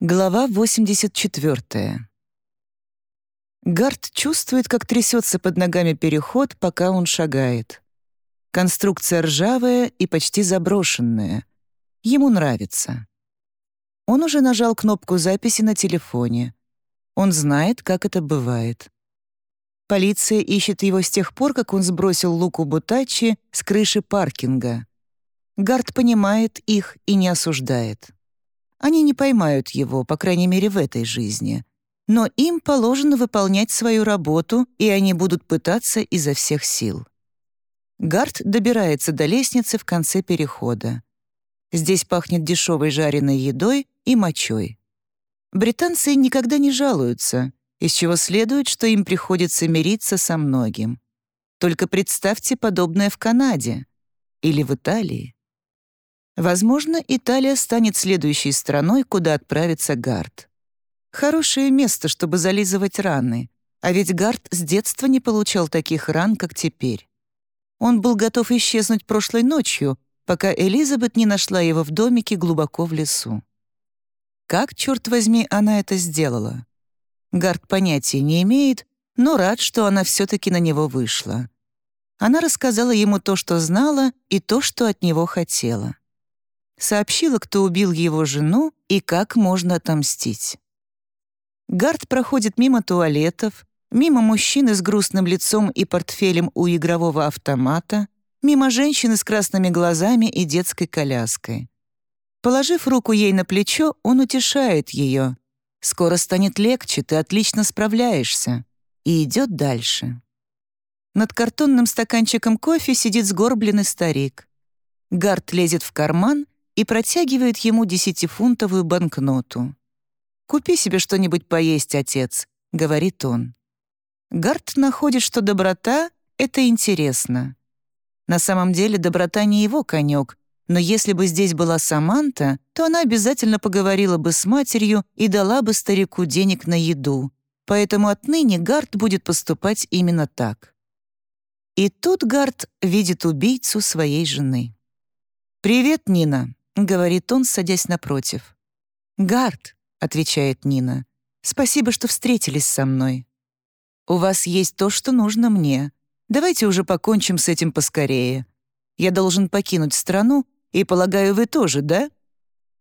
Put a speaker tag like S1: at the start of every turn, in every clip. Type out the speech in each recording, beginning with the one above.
S1: Глава 84. Гард чувствует, как трясется под ногами переход, пока он шагает. Конструкция ржавая и почти заброшенная. Ему нравится. Он уже нажал кнопку записи на телефоне. Он знает, как это бывает. Полиция ищет его с тех пор, как он сбросил Луку Бутачи с крыши паркинга. Гард понимает их и не осуждает. Они не поймают его, по крайней мере, в этой жизни. Но им положено выполнять свою работу, и они будут пытаться изо всех сил. Гард добирается до лестницы в конце перехода. Здесь пахнет дешевой жареной едой и мочой. Британцы никогда не жалуются, из чего следует, что им приходится мириться со многим. Только представьте подобное в Канаде или в Италии. Возможно, Италия станет следующей страной, куда отправится Гард. Хорошее место, чтобы зализывать раны, а ведь Гард с детства не получал таких ран, как теперь. Он был готов исчезнуть прошлой ночью, пока Элизабет не нашла его в домике глубоко в лесу. Как, черт возьми, она это сделала? Гард понятия не имеет, но рад, что она все-таки на него вышла. Она рассказала ему то, что знала, и то, что от него хотела сообщила, кто убил его жену и как можно отомстить. Гард проходит мимо туалетов, мимо мужчины с грустным лицом и портфелем у игрового автомата, мимо женщины с красными глазами и детской коляской. Положив руку ей на плечо, он утешает ее. «Скоро станет легче, ты отлично справляешься», и идет дальше. Над картонным стаканчиком кофе сидит сгорбленный старик. Гард лезет в карман и протягивает ему десятифунтовую банкноту. «Купи себе что-нибудь поесть, отец», — говорит он. Гарт находит, что доброта — это интересно. На самом деле доброта не его конек, но если бы здесь была Саманта, то она обязательно поговорила бы с матерью и дала бы старику денег на еду. Поэтому отныне Гарт будет поступать именно так. И тут Гарт видит убийцу своей жены. «Привет, Нина», — говорит он, садясь напротив. «Гард», — отвечает Нина, — «спасибо, что встретились со мной. У вас есть то, что нужно мне. Давайте уже покончим с этим поскорее. Я должен покинуть страну, и, полагаю, вы тоже, да?»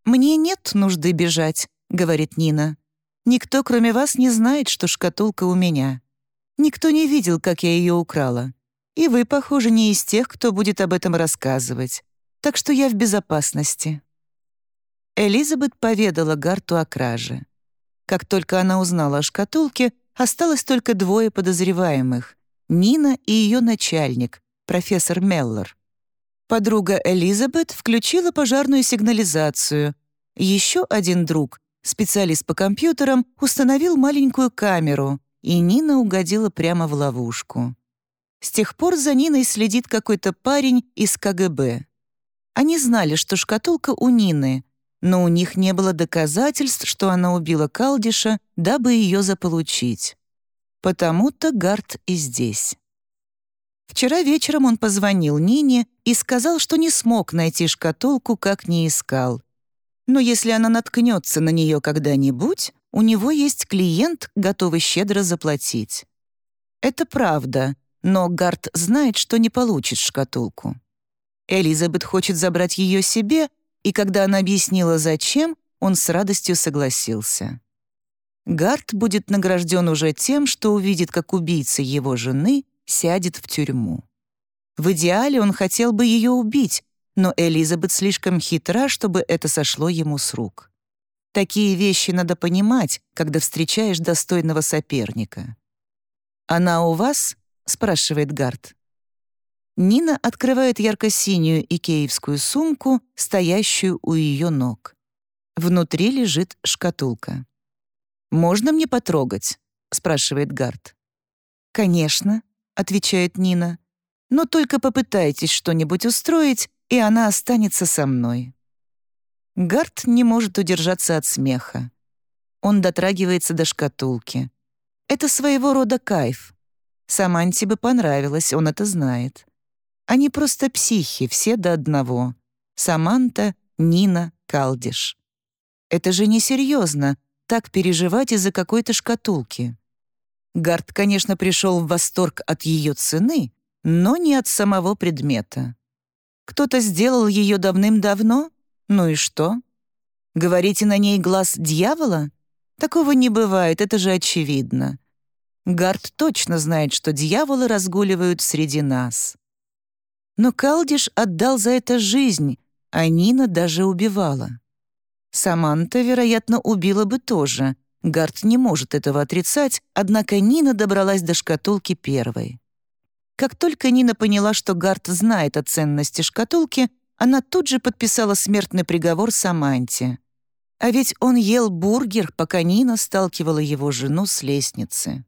S1: «Мне нет нужды бежать», — говорит Нина. «Никто, кроме вас, не знает, что шкатулка у меня. Никто не видел, как я ее украла. И вы, похоже, не из тех, кто будет об этом рассказывать так что я в безопасности». Элизабет поведала Гарту о краже. Как только она узнала о шкатулке, осталось только двое подозреваемых — Нина и ее начальник, профессор Меллор. Подруга Элизабет включила пожарную сигнализацию. Еще один друг, специалист по компьютерам, установил маленькую камеру, и Нина угодила прямо в ловушку. С тех пор за Ниной следит какой-то парень из КГБ. Они знали, что шкатулка у Нины, но у них не было доказательств, что она убила Калдиша, дабы ее заполучить. Потому-то Гарт и здесь. Вчера вечером он позвонил Нине и сказал, что не смог найти шкатулку, как не искал. Но если она наткнется на нее когда-нибудь, у него есть клиент, готовый щедро заплатить. Это правда, но Гарт знает, что не получит шкатулку. Элизабет хочет забрать ее себе, и когда она объяснила, зачем, он с радостью согласился. Гарт будет награжден уже тем, что увидит, как убийца его жены сядет в тюрьму. В идеале он хотел бы ее убить, но Элизабет слишком хитра, чтобы это сошло ему с рук. Такие вещи надо понимать, когда встречаешь достойного соперника. «Она у вас?» — спрашивает Гарт. Нина открывает ярко-синюю икеевскую сумку, стоящую у ее ног. Внутри лежит шкатулка. «Можно мне потрогать?» — спрашивает Гард. «Конечно», — отвечает Нина. «Но только попытайтесь что-нибудь устроить, и она останется со мной». Гард не может удержаться от смеха. Он дотрагивается до шкатулки. Это своего рода кайф. Саманте бы понравилось, он это знает. Они просто психи, все до одного. Саманта, Нина, Калдиш. Это же несерьезно, так переживать из-за какой-то шкатулки. Гард, конечно, пришел в восторг от ее цены, но не от самого предмета. Кто-то сделал ее давным-давно? Ну и что? Говорите на ней глаз дьявола? Такого не бывает, это же очевидно. Гард точно знает, что дьяволы разгуливают среди нас. Но Калдиш отдал за это жизнь, а Нина даже убивала. Саманта, вероятно, убила бы тоже. Гард не может этого отрицать, однако Нина добралась до шкатулки первой. Как только Нина поняла, что Гард знает о ценности шкатулки, она тут же подписала смертный приговор Саманте. А ведь он ел бургер, пока Нина сталкивала его жену с лестницы.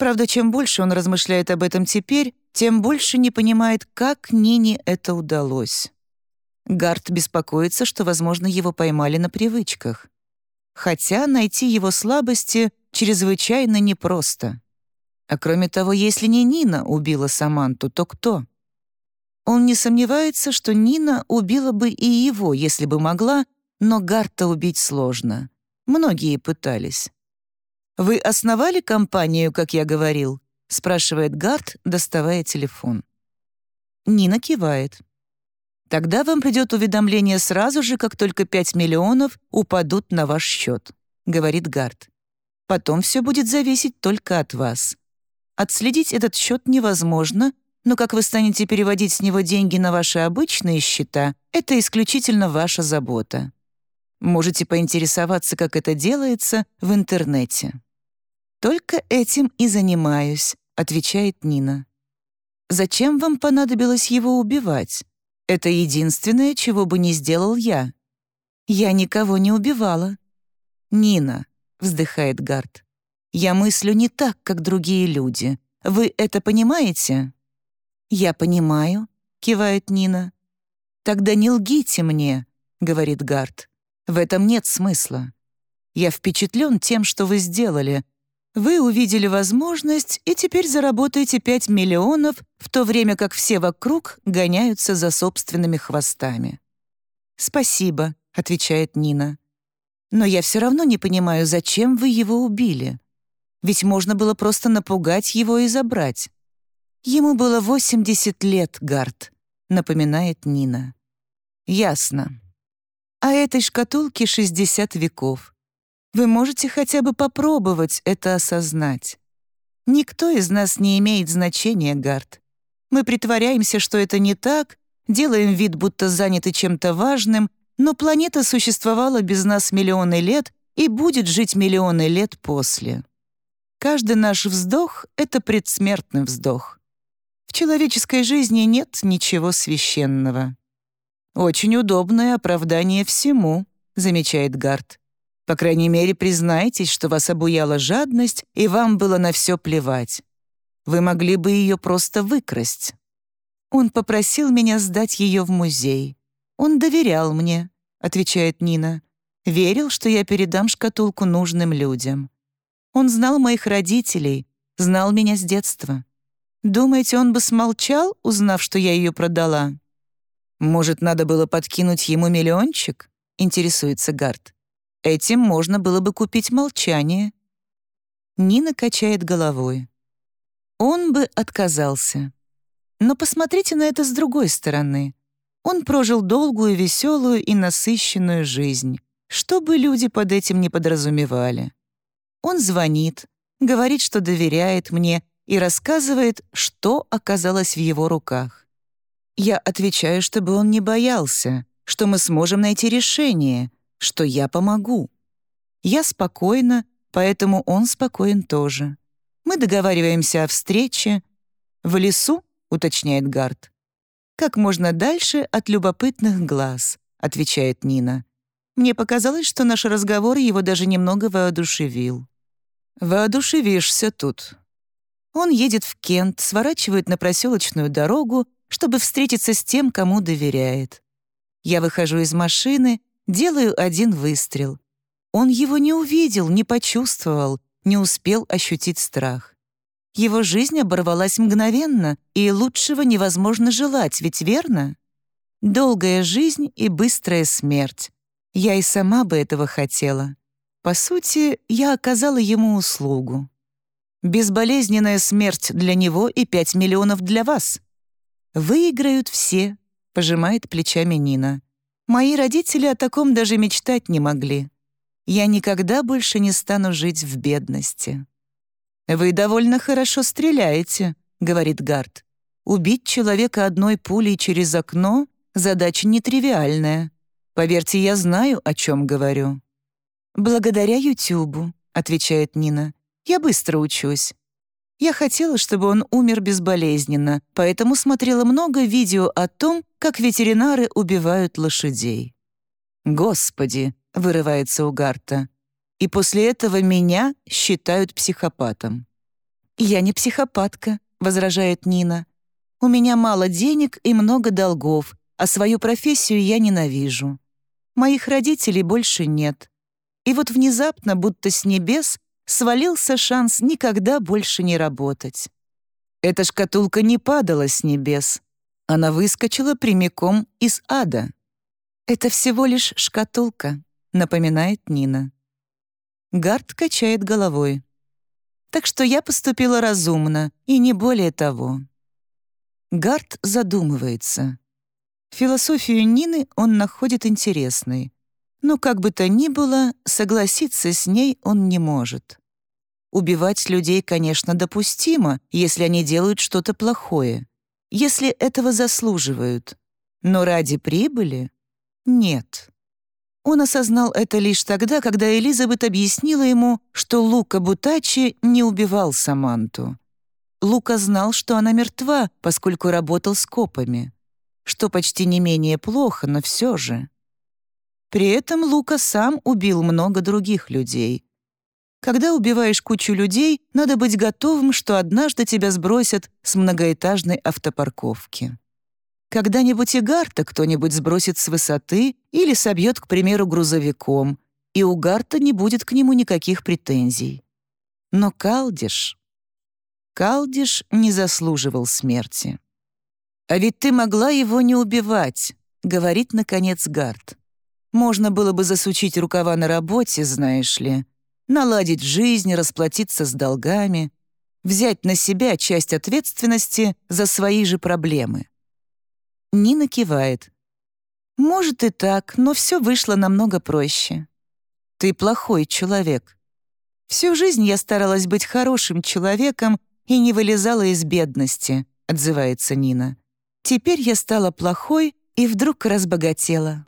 S1: Правда, чем больше он размышляет об этом теперь, тем больше не понимает, как Нине это удалось. Гард беспокоится, что, возможно, его поймали на привычках. Хотя найти его слабости чрезвычайно непросто. А кроме того, если не Нина убила Саманту, то кто? Он не сомневается, что Нина убила бы и его, если бы могла, но Гарта убить сложно. Многие пытались. «Вы основали компанию, как я говорил?» — спрашивает Гарт, доставая телефон. Нина кивает. «Тогда вам придет уведомление сразу же, как только 5 миллионов упадут на ваш счет», — говорит Гарт. «Потом все будет зависеть только от вас. Отследить этот счет невозможно, но как вы станете переводить с него деньги на ваши обычные счета, это исключительно ваша забота. Можете поинтересоваться, как это делается, в интернете. «Только этим и занимаюсь», — отвечает Нина. «Зачем вам понадобилось его убивать? Это единственное, чего бы не сделал я. Я никого не убивала». «Нина», — вздыхает Гард, — «я мыслю не так, как другие люди. Вы это понимаете?» «Я понимаю», — кивает Нина. «Тогда не лгите мне», — говорит Гард. «В этом нет смысла. Я впечатлен тем, что вы сделали, вы увидели возможность и теперь заработаете 5 миллионов, в то время как все вокруг гоняются за собственными хвостами. «Спасибо», — отвечает Нина. «Но я все равно не понимаю, зачем вы его убили. Ведь можно было просто напугать его и забрать». «Ему было 80 лет, Гард», — напоминает Нина. «Ясно. А этой шкатулке 60 веков. Вы можете хотя бы попробовать это осознать. Никто из нас не имеет значения, Гард. Мы притворяемся, что это не так, делаем вид, будто заняты чем-то важным, но планета существовала без нас миллионы лет и будет жить миллионы лет после. Каждый наш вздох — это предсмертный вздох. В человеческой жизни нет ничего священного. «Очень удобное оправдание всему», — замечает Гард. По крайней мере, признайтесь, что вас обуяла жадность, и вам было на все плевать. Вы могли бы ее просто выкрасть. Он попросил меня сдать ее в музей. Он доверял мне, отвечает Нина. Верил, что я передам шкатулку нужным людям. Он знал моих родителей, знал меня с детства. Думаете, он бы смолчал, узнав, что я ее продала? Может, надо было подкинуть ему миллиончик? Интересуется Гард. Этим можно было бы купить молчание. Нина качает головой. Он бы отказался. Но посмотрите на это с другой стороны. Он прожил долгую, веселую и насыщенную жизнь, что бы люди под этим не подразумевали. Он звонит, говорит, что доверяет мне и рассказывает, что оказалось в его руках. Я отвечаю, чтобы он не боялся, что мы сможем найти решение, что я помогу. Я спокойна, поэтому он спокоен тоже. Мы договариваемся о встрече. В лесу, уточняет Гард. Как можно дальше от любопытных глаз, отвечает Нина. Мне показалось, что наш разговор его даже немного воодушевил. Воодушевишься тут. Он едет в Кент, сворачивает на проселочную дорогу, чтобы встретиться с тем, кому доверяет. Я выхожу из машины Делаю один выстрел. Он его не увидел, не почувствовал, не успел ощутить страх. Его жизнь оборвалась мгновенно, и лучшего невозможно желать, ведь верно? Долгая жизнь и быстрая смерть. Я и сама бы этого хотела. По сути, я оказала ему услугу. Безболезненная смерть для него и пять миллионов для вас. Выиграют все, пожимает плечами Нина. Мои родители о таком даже мечтать не могли. Я никогда больше не стану жить в бедности. «Вы довольно хорошо стреляете», — говорит Гард. «Убить человека одной пулей через окно — задача нетривиальная. Поверьте, я знаю, о чем говорю». «Благодаря Ютубу», — отвечает Нина. «Я быстро учусь. Я хотела, чтобы он умер безболезненно, поэтому смотрела много видео о том, как ветеринары убивают лошадей». «Господи!» — вырывается у Гарта. «И после этого меня считают психопатом». «Я не психопатка», — возражает Нина. «У меня мало денег и много долгов, а свою профессию я ненавижу. Моих родителей больше нет. И вот внезапно, будто с небес, свалился шанс никогда больше не работать. Эта шкатулка не падала с небес. Она выскочила прямиком из ада. «Это всего лишь шкатулка», — напоминает Нина. Гард качает головой. «Так что я поступила разумно, и не более того». Гард задумывается. Философию Нины он находит интересной. Но как бы то ни было, согласиться с ней он не может. Убивать людей, конечно, допустимо, если они делают что-то плохое, если этого заслуживают. Но ради прибыли — нет. Он осознал это лишь тогда, когда Элизабет объяснила ему, что Лука Бутачи не убивал Саманту. Лука знал, что она мертва, поскольку работал с копами что почти не менее плохо, но все же. При этом Лука сам убил много других людей. Когда убиваешь кучу людей, надо быть готовым, что однажды тебя сбросят с многоэтажной автопарковки. Когда-нибудь и Гарта кто-нибудь сбросит с высоты или собьет, к примеру, грузовиком, и у Гарта не будет к нему никаких претензий. Но Калдиш... Калдиш не заслуживал смерти. «А ведь ты могла его не убивать», — говорит, наконец, Гард. «Можно было бы засучить рукава на работе, знаешь ли, наладить жизнь, расплатиться с долгами, взять на себя часть ответственности за свои же проблемы». Нина кивает. «Может и так, но все вышло намного проще. Ты плохой человек. Всю жизнь я старалась быть хорошим человеком и не вылезала из бедности», — отзывается Нина. Теперь я стала плохой и вдруг разбогатела.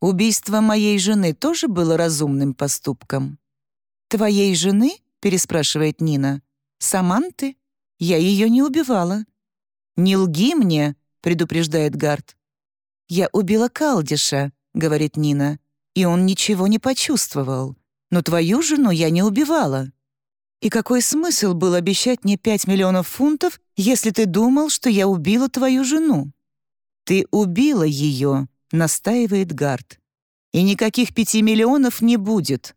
S1: Убийство моей жены тоже было разумным поступком. «Твоей жены?» — переспрашивает Нина. «Саманты? Я ее не убивала». «Не лги мне», — предупреждает Гард. «Я убила Калдиша», — говорит Нина, «и он ничего не почувствовал. Но твою жену я не убивала». И какой смысл был обещать мне пять миллионов фунтов, если ты думал, что я убила твою жену? Ты убила ее, настаивает Гард. И никаких пяти миллионов не будет.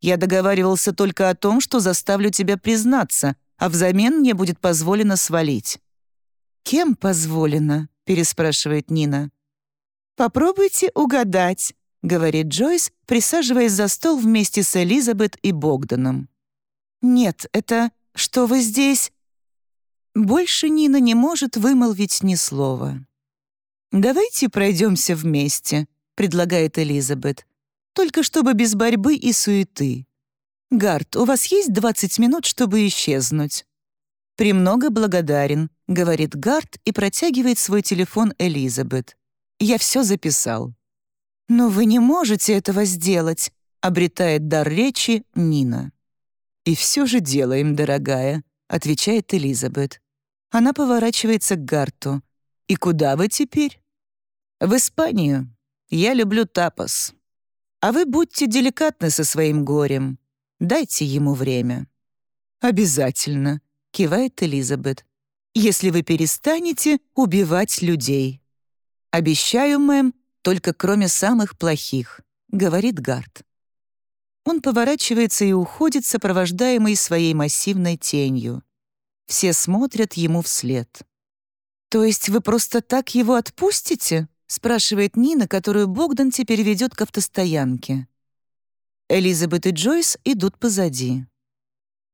S1: Я договаривался только о том, что заставлю тебя признаться, а взамен мне будет позволено свалить. «Кем позволено?» — переспрашивает Нина. «Попробуйте угадать», — говорит Джойс, присаживаясь за стол вместе с Элизабет и Богданом. «Нет, это... Что вы здесь?» Больше Нина не может вымолвить ни слова. «Давайте пройдемся вместе», — предлагает Элизабет. «Только чтобы без борьбы и суеты. Гард, у вас есть 20 минут, чтобы исчезнуть?» «Премного благодарен», — говорит Гард и протягивает свой телефон Элизабет. «Я все записал». «Но вы не можете этого сделать», — обретает дар речи Нина. «И все же делаем, дорогая», — отвечает Элизабет. Она поворачивается к Гарту. «И куда вы теперь?» «В Испанию. Я люблю тапос. А вы будьте деликатны со своим горем. Дайте ему время». «Обязательно», — кивает Элизабет. «Если вы перестанете убивать людей». «Обещаю, мэм, только кроме самых плохих», — говорит Гарт. Он поворачивается и уходит, сопровождаемый своей массивной тенью. Все смотрят ему вслед. «То есть вы просто так его отпустите?» Спрашивает Нина, которую Богдан теперь ведет к автостоянке. Элизабет и Джойс идут позади.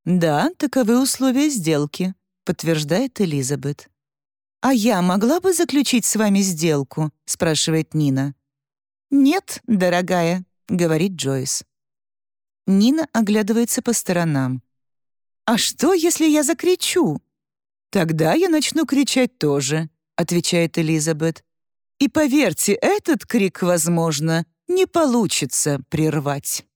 S1: «Да, таковы условия сделки», — подтверждает Элизабет. «А я могла бы заключить с вами сделку?» — спрашивает Нина. «Нет, дорогая», — говорит Джойс. Нина оглядывается по сторонам. «А что, если я закричу?» «Тогда я начну кричать тоже», — отвечает Элизабет. И поверьте, этот крик, возможно, не получится прервать.